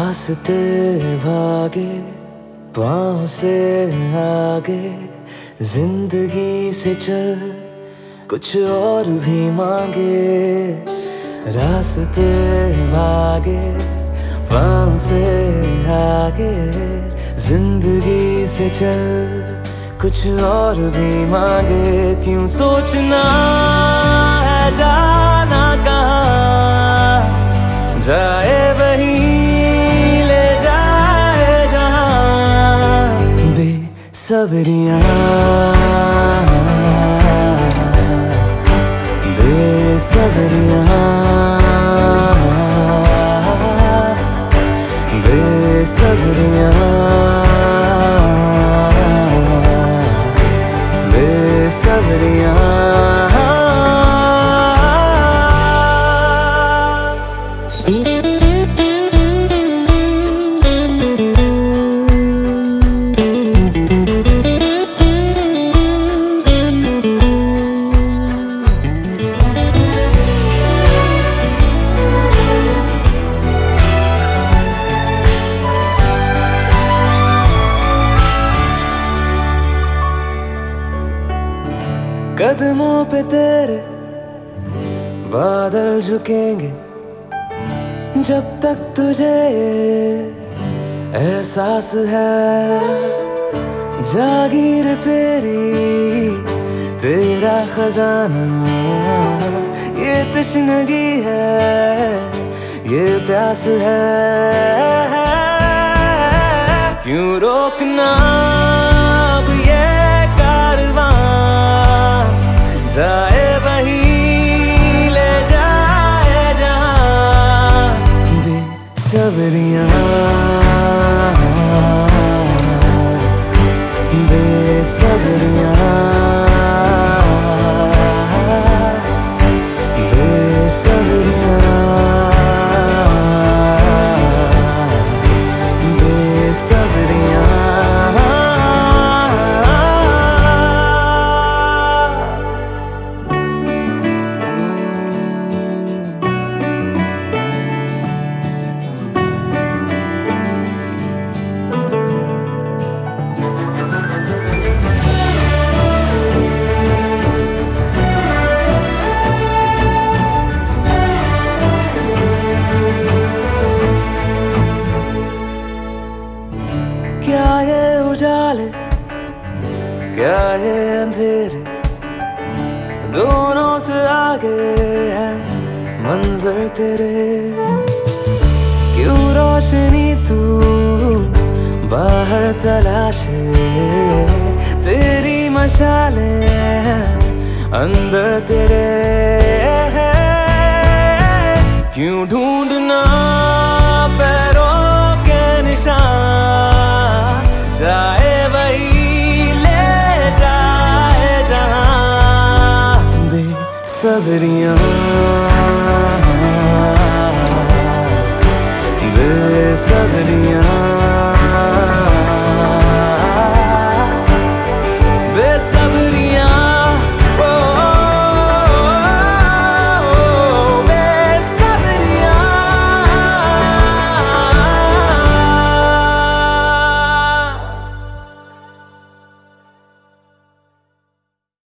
रास्ते भागे, पाँव से आगे, ज़िंदगी से चल, कुछ और भी मांगे। रास्ते भागे, पाँव से आगे, ज़िंदगी से चल, कुछ और भी मांगे। क्यों सोचना? बेसबरियाँ बेसबरियाँ बेसबरियाँ कदमों पे तेरे बादल झुकेंगे जब तक तुझे एहसास है। जागीर तेरी, तेरा खजाना, ये तशनगी है, ये प्यास है। क्यों रोकना? बेसबरियाँ बेसबरियाँ उजाले क्या ये अंधेरे दोनों से आगे है मंजर तेरे। क्यों रोशनी तू बाहर तलाशे? तेरी मशाले अंदर तेरे। क्यों ढूंढना सबरियाँ